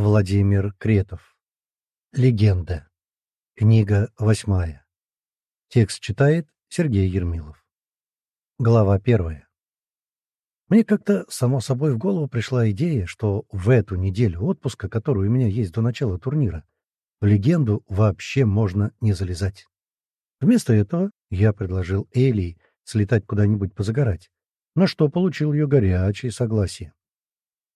Владимир Кретов. Легенда. Книга восьмая. Текст читает Сергей Ермилов. Глава первая. Мне как-то само собой в голову пришла идея, что в эту неделю отпуска, которую у меня есть до начала турнира, в легенду вообще можно не залезать. Вместо этого я предложил Элии слетать куда-нибудь позагорать, на что получил ее горячее согласие.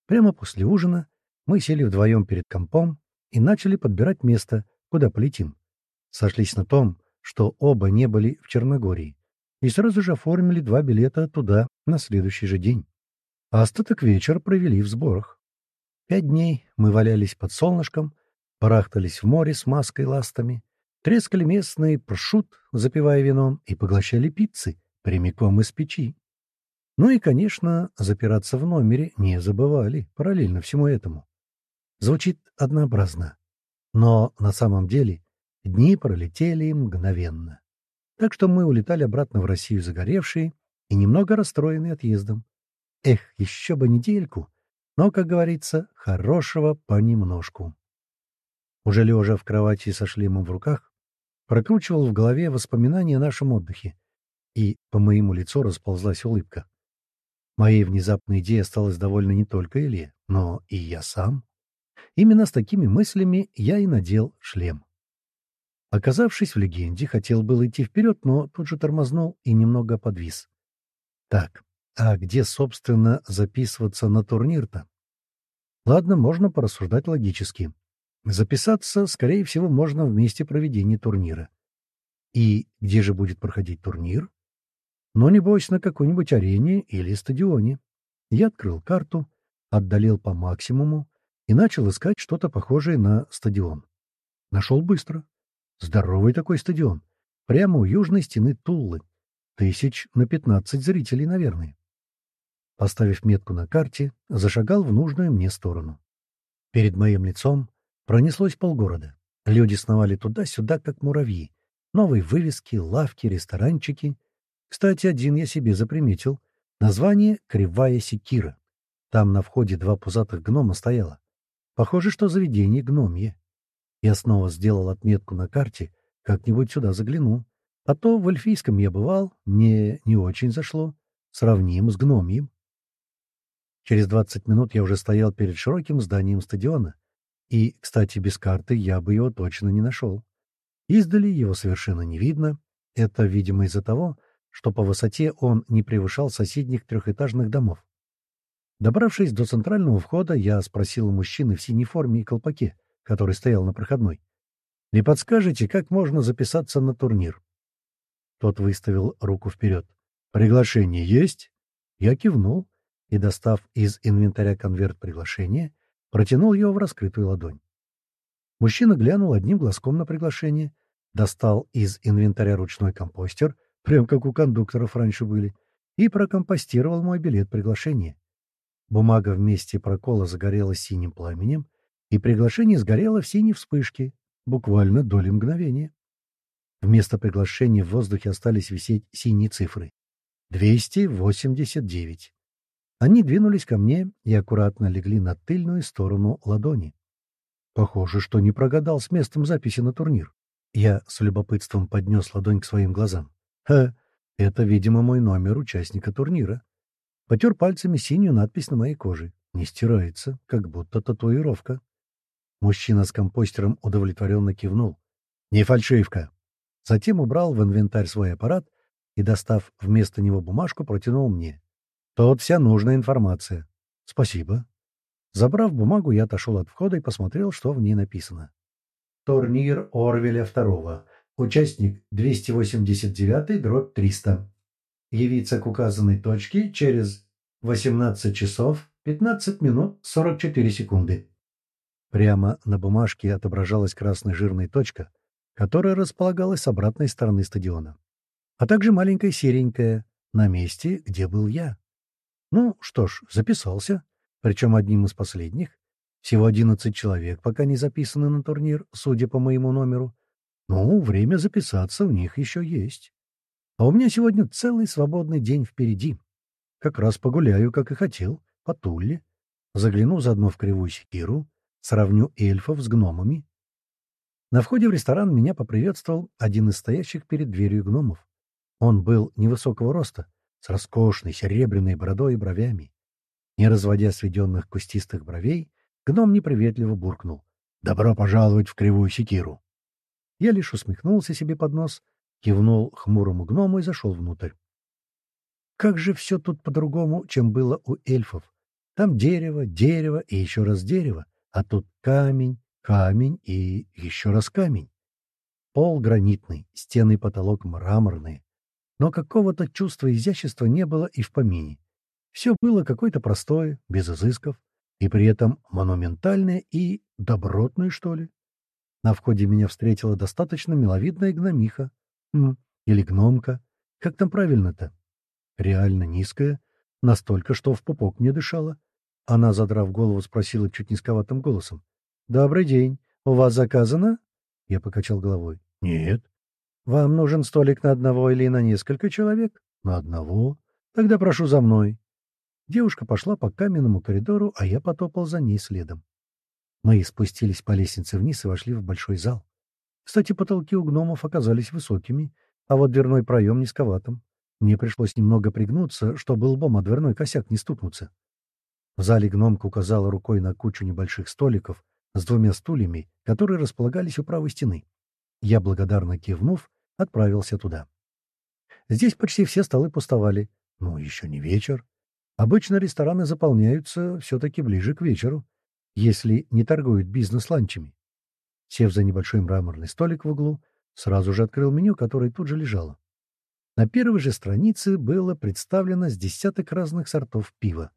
Прямо после ужина мы сели вдвоем перед компом и начали подбирать место, куда полетим. Сошлись на том, что оба не были в Черногории, и сразу же оформили два билета туда на следующий же день. А остаток вечера провели в сборах. Пять дней мы валялись под солнышком, барахтались в море с маской ластами, трескали местный прошут, запивая вином, и поглощали пиццы прямиком из печи. Ну и, конечно, запираться в номере не забывали, параллельно всему этому. Звучит однообразно, но на самом деле дни пролетели мгновенно. Так что мы улетали обратно в Россию загоревшие и немного расстроенные отъездом. Эх, еще бы недельку, но, как говорится, хорошего понемножку. Уже лежа в кровати со шлемом в руках, прокручивал в голове воспоминания о нашем отдыхе, и по моему лицу расползлась улыбка. Моей внезапной идеей осталось довольно не только Илье, но и я сам. Именно с такими мыслями я и надел шлем. Оказавшись в легенде, хотел было идти вперед, но тут же тормознул и немного подвис. Так, а где, собственно, записываться на турнир-то? Ладно, можно порассуждать логически. Записаться, скорее всего, можно в месте проведения турнира. И где же будет проходить турнир? Но, небось, на какой-нибудь арене или стадионе. Я открыл карту, отдалил по максимуму и начал искать что-то похожее на стадион. Нашел быстро. Здоровый такой стадион. Прямо у южной стены Туллы. Тысяч на пятнадцать зрителей, наверное. Поставив метку на карте, зашагал в нужную мне сторону. Перед моим лицом пронеслось полгорода. Люди сновали туда-сюда, как муравьи. Новые вывески, лавки, ресторанчики — кстати, один я себе заприметил. Название «Кривая секира». Там на входе два пузатых гнома стояло. Похоже, что заведение гномье. Я снова сделал отметку на карте, как-нибудь сюда загляну. А то в эльфийском я бывал, мне не очень зашло. Сравним с гномьем. Через двадцать минут я уже стоял перед широким зданием стадиона. И, кстати, без карты я бы его точно не нашел. Издали его совершенно не видно. Это, видимо, из-за того, что по высоте он не превышал соседних трехэтажных домов. Добравшись до центрального входа, я спросил у мужчины в синей форме и колпаке, который стоял на проходной. «Не подскажете, как можно записаться на турнир?» Тот выставил руку вперед. «Приглашение есть?» Я кивнул и, достав из инвентаря конверт приглашения, протянул его в раскрытую ладонь. Мужчина глянул одним глазком на приглашение, достал из инвентаря ручной компостер — прям как у кондукторов раньше были, и прокомпостировал мой билет приглашения. Бумага вместе прокола загорелась синим пламенем, и приглашение сгорело в синей вспышке, буквально доли мгновения. Вместо приглашения в воздухе остались висеть синие цифры. 289. Они двинулись ко мне и аккуратно легли на тыльную сторону ладони. Похоже, что не прогадал с местом записи на турнир. Я с любопытством поднес ладонь к своим глазам. Ха, это, видимо, мой номер участника турнира. Потер пальцами синюю надпись на моей коже. Не стирается, как будто татуировка. Мужчина с компостером удовлетворенно кивнул. «Не фальшивка!» Затем убрал в инвентарь свой аппарат и, достав вместо него бумажку, протянул мне. «Тут вся нужная информация». «Спасибо». Забрав бумагу, я отошел от входа и посмотрел, что в ней написано. «Турнир Орвеля II. Участник 289 дробь 300. Явиться к указанной точке через 18 часов 15 минут 44 секунды. Прямо на бумажке отображалась красная жирная точка, которая располагалась с обратной стороны стадиона. А также маленькая серенькая на месте, где был я. Ну что ж, записался, причем одним из последних. Всего 11 человек пока не записаны на турнир, судя по моему номеру. Ну, время записаться у них еще есть. А у меня сегодня целый свободный день впереди. Как раз погуляю, как и хотел, по Тулле. Загляну заодно в Кривую Секиру, Сравню эльфов с гномами. На входе в ресторан меня поприветствовал один из стоящих перед дверью гномов. Он был невысокого роста, с роскошной серебряной бородой и бровями. Не разводя сведенных кустистых бровей, гном неприветливо буркнул. «Добро пожаловать в кривую секиру!» Я лишь усмехнулся себе под нос, кивнул хмурому гному и зашел внутрь. Как же все тут по-другому, чем было у эльфов. Там дерево, дерево и еще раз дерево, а тут камень, камень и еще раз камень. Пол гранитный, стены и потолок мраморные. Но какого-то чувства изящества не было и в помине. Все было какое-то простое, без изысков, и при этом монументальное и добротное, что ли. На входе меня встретила достаточно миловидная гномиха. Или гномка. Как там правильно-то? Реально низкая, настолько, что в пупок не дышала. Она, задрав голову, спросила чуть низковатым голосом. «Добрый день. У вас заказано?» Я покачал головой. «Нет». «Вам нужен столик на одного или на несколько человек?» «На одного. Тогда прошу за мной». Девушка пошла по каменному коридору, а я потопал за ней следом. Мы спустились по лестнице вниз и вошли в большой зал. Кстати, потолки у гномов оказались высокими, а вот дверной проем низковатым. Мне пришлось немного пригнуться, чтобы лбом о дверной косяк не стукнуться. В зале гномка указала рукой на кучу небольших столиков с двумя стульями, которые располагались у правой стены. Я, благодарно кивнув, отправился туда. Здесь почти все столы пустовали. Ну, еще не вечер. Обычно рестораны заполняются все-таки ближе к вечеру, если не торгуют бизнес-ланчами. Сев за небольшой мраморный столик в углу, сразу же открыл меню, которое тут же лежало. На первой же странице было представлено с десяток разных сортов пива.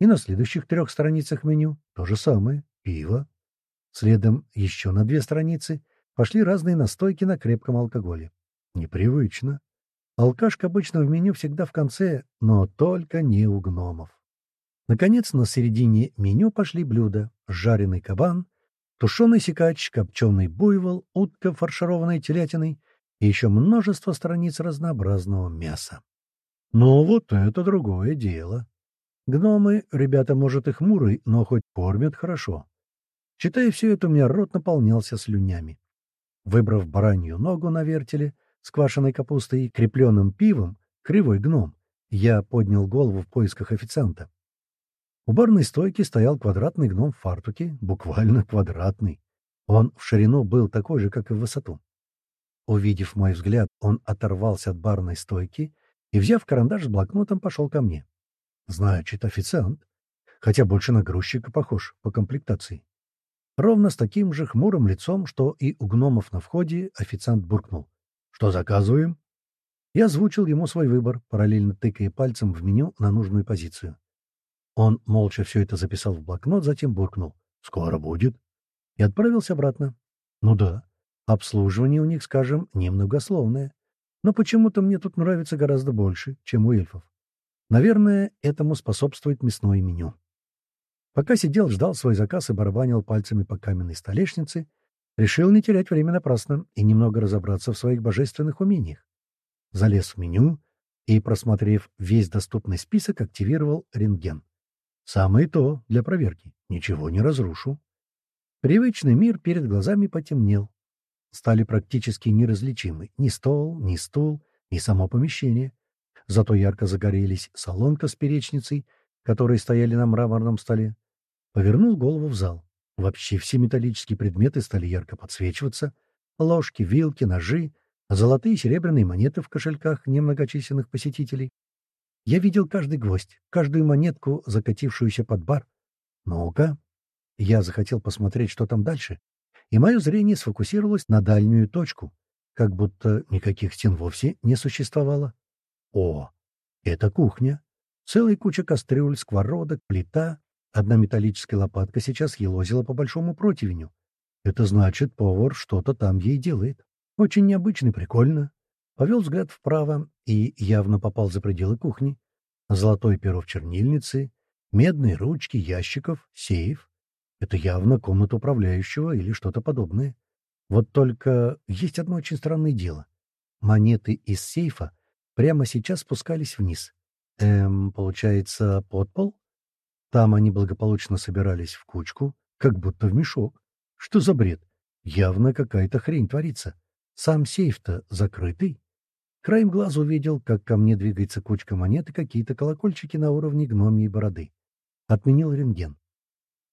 И на следующих трех страницах меню то же самое — пиво. Следом еще на две страницы пошли разные настойки на крепком алкоголе. Непривычно. Алкашка обычно в меню всегда в конце, но только не у гномов. Наконец, на середине меню пошли блюда — жареный кабан, тушеный сикач, копченый буйвол, утка, фаршированная телятиной и еще множество страниц разнообразного мяса. Но вот это другое дело. Гномы, ребята, может, и хмурые, но хоть кормят хорошо. Читая все это, у меня рот наполнялся слюнями. Выбрав баранью ногу на вертеле с квашеной капустой и крепленным пивом, кривой гном, я поднял голову в поисках официанта. У барной стойки стоял квадратный гном в фартуке, буквально квадратный. Он в ширину был такой же, как и в высоту. Увидев мой взгляд, он оторвался от барной стойки и, взяв карандаш с блокнотом, пошел ко мне. Значит, официант. Хотя больше на грузчика похож по комплектации. Ровно с таким же хмурым лицом, что и у гномов на входе, официант буркнул. «Что заказываем?» Я озвучил ему свой выбор, параллельно тыкая пальцем в меню на нужную позицию. Он молча все это записал в блокнот, затем буркнул. «Скоро будет». И отправился обратно. «Ну да, Обслуживание у них, скажем, немногословное. Но почему-то мне тут нравится гораздо больше, чем у эльфов. Наверное, этому способствует мясное меню. Пока сидел, ждал свой заказ и барабанил пальцами по каменной столешнице, решил не терять время напрасно и немного разобраться в своих божественных умениях. Залез в меню и, просмотрев весь доступный список, активировал рентген. Самое то для проверки. Ничего не разрушу. Привычный мир перед глазами потемнел стали практически неразличимы ни стол, ни стул, ни само помещение. Зато ярко загорелись солонка с перечницей, которые стояли на мраморном столе. Повернул голову в зал. Вообще все металлические предметы стали ярко подсвечиваться. Ложки, вилки, ножи, золотые и серебряные монеты в кошельках немногочисленных посетителей. Я видел каждый гвоздь, каждую монетку, закатившуюся под бар. Ну-ка. Я захотел посмотреть, что там дальше, и мое зрение сфокусировалось на дальнюю точку, как будто никаких стен вовсе не существовало. О, это кухня. Целая куча кастрюль, сковородок, плита. Одна металлическая лопатка сейчас елозила по большому противню. Это значит, повар что-то там ей делает. Очень необычно и прикольно. Повел взгляд вправо и явно попал за пределы кухни. Золотое перо в чернильнице, медные ручки ящиков, сейф. Это явно комната управляющего или что-то подобное. Вот только есть одно очень странное дело. Монеты из сейфа прямо сейчас спускались вниз. Эм, получается, под пол? Там они благополучно собирались в кучку, как будто в мешок. Что за бред? Явно какая-то хрень творится. Сам сейф-то закрытый. Краем глаза увидел, как ко мне двигается кучка монет и какие-то колокольчики на уровне гномьей бороды. Отменил рентген.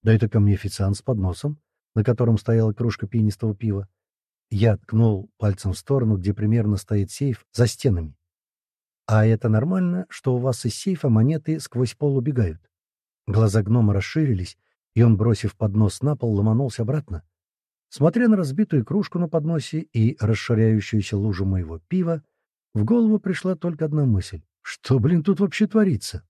Да это ко мне официант с подносом, на котором стояла кружка пенистого пива. Я ткнул пальцем в сторону, где примерно стоит сейф, за стенами. «А это нормально, что у вас из сейфа монеты сквозь пол убегают?» Глаза гнома расширились, и он, бросив поднос на пол, ломанулся обратно. Смотря на разбитую кружку на подносе и расширяющуюся лужу моего пива, в голову пришла только одна мысль. Что, блин, тут вообще творится?